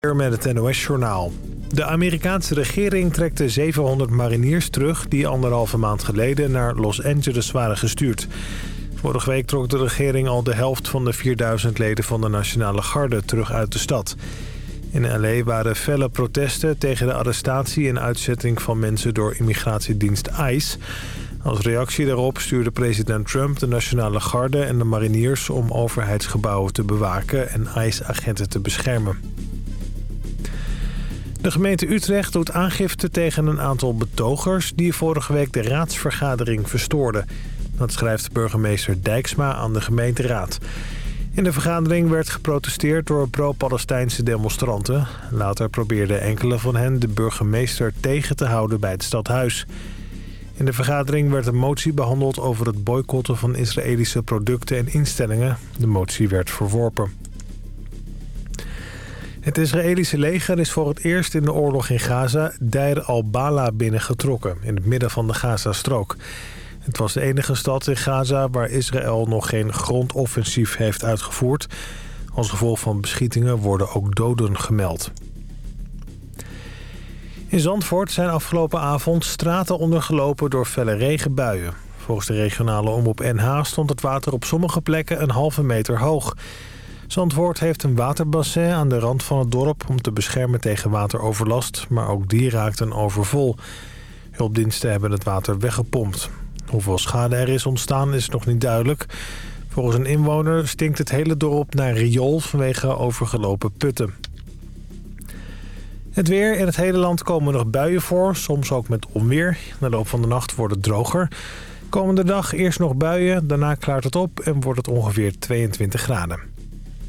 met het NOS-journaal. De Amerikaanse regering trekt de 700 mariniers terug... die anderhalve maand geleden naar Los Angeles waren gestuurd. Vorige week trok de regering al de helft van de 4000 leden van de Nationale Garde terug uit de stad. In L.A. waren felle protesten tegen de arrestatie en uitzetting van mensen door immigratiedienst ICE. Als reactie daarop stuurde president Trump de Nationale Garde en de mariniers... om overheidsgebouwen te bewaken en ICE-agenten te beschermen. De gemeente Utrecht doet aangifte tegen een aantal betogers... die vorige week de raadsvergadering verstoorden. Dat schrijft burgemeester Dijksma aan de gemeenteraad. In de vergadering werd geprotesteerd door pro-Palestijnse demonstranten. Later probeerden enkele van hen de burgemeester tegen te houden bij het stadhuis. In de vergadering werd een motie behandeld over het boycotten van Israëlische producten en instellingen. De motie werd verworpen. Het Israëlische leger is voor het eerst in de oorlog in Gaza Deir al-Bala binnengetrokken, in het midden van de Gazastrook. Het was de enige stad in Gaza waar Israël nog geen grondoffensief heeft uitgevoerd. Als gevolg van beschietingen worden ook doden gemeld. In Zandvoort zijn afgelopen avond straten ondergelopen door felle regenbuien. Volgens de regionale omroep NH stond het water op sommige plekken een halve meter hoog. Zandvoort heeft een waterbassin aan de rand van het dorp... om te beschermen tegen wateroverlast, maar ook die raakten overvol. Hulpdiensten hebben het water weggepompt. Hoeveel schade er is ontstaan is nog niet duidelijk. Volgens een inwoner stinkt het hele dorp naar riool vanwege overgelopen putten. Het weer. In het hele land komen nog buien voor, soms ook met onweer. Na de loop van de nacht wordt het droger. Komende dag eerst nog buien, daarna klaart het op en wordt het ongeveer 22 graden.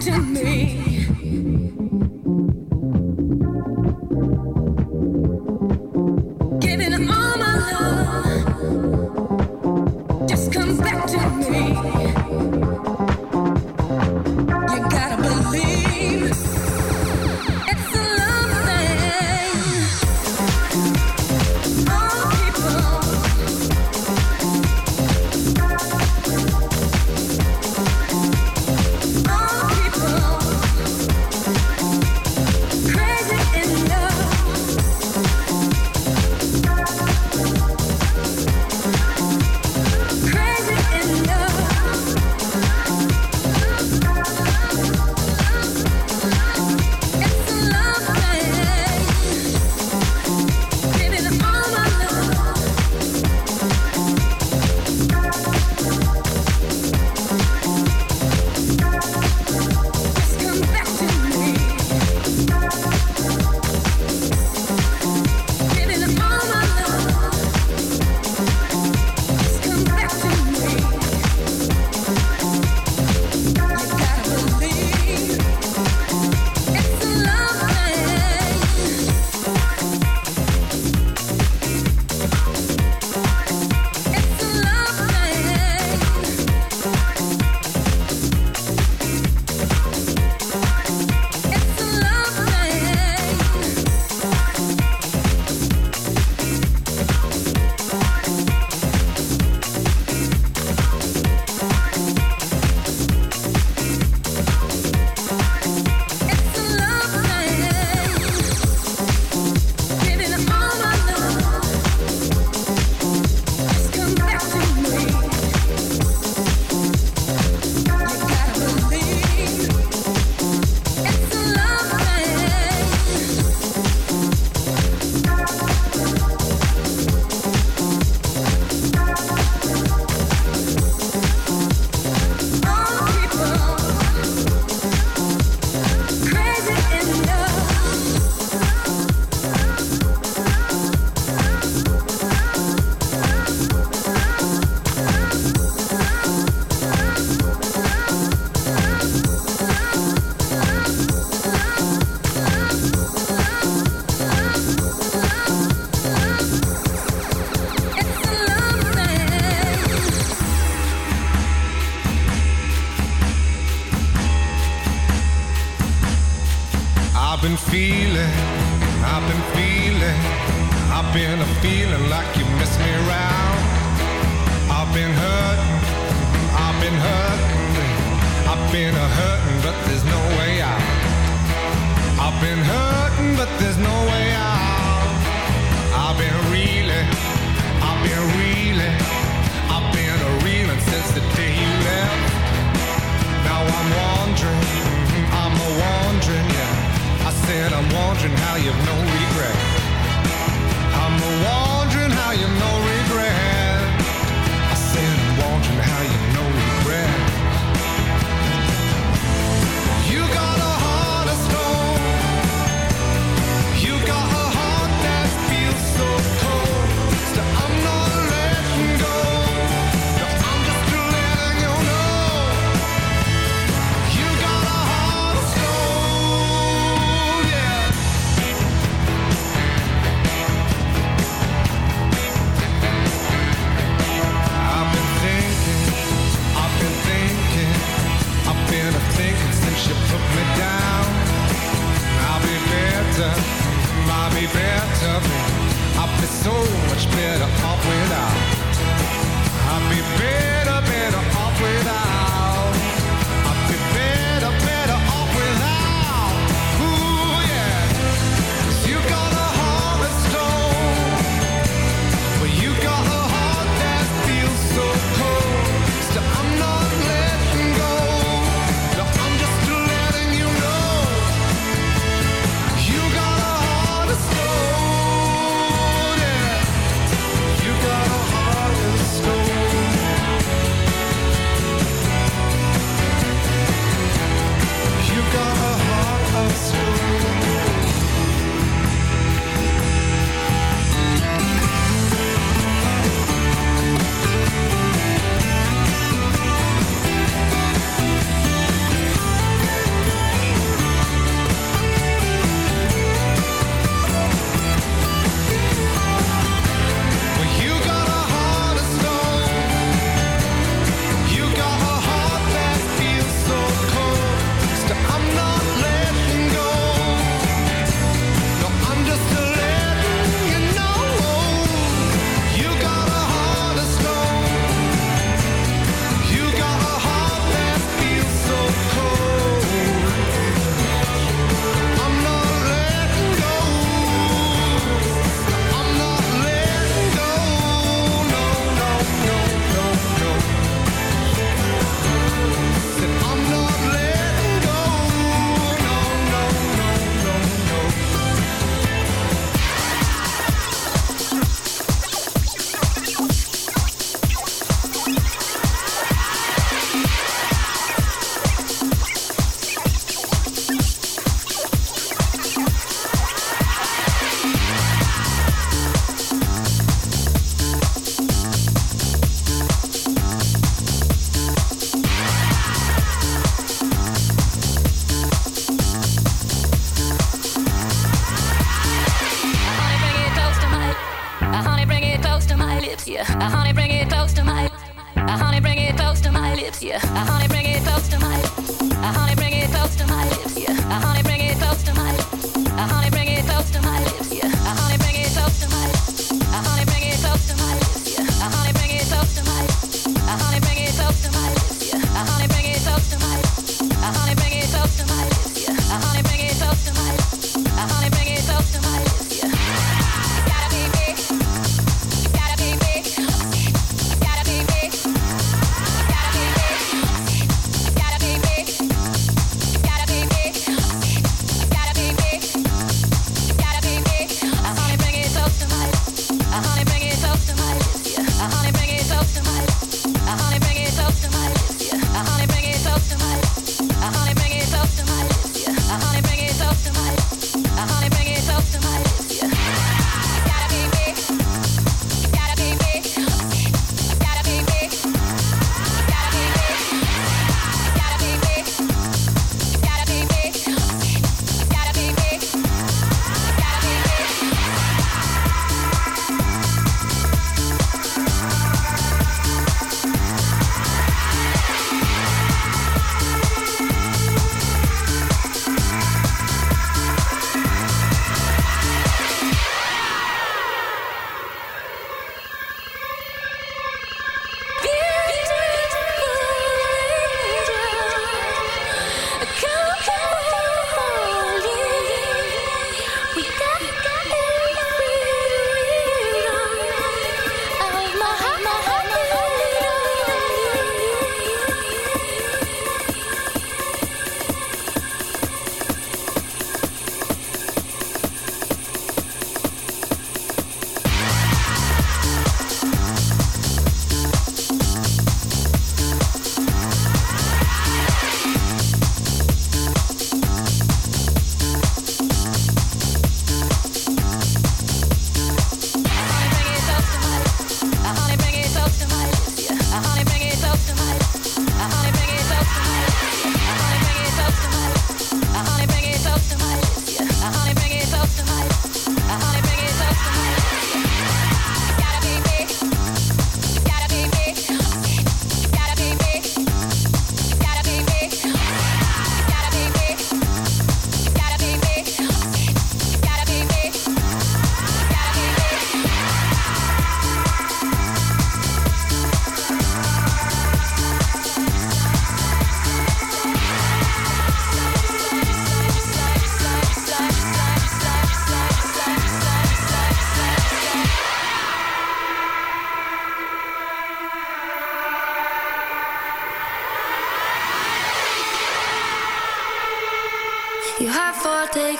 to me.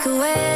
away.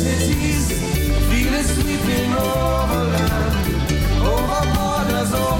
cities, feel it sweeping over land, oh, over borders, over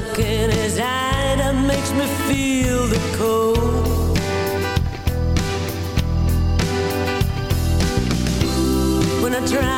look in his eye that makes me feel the cold. When I try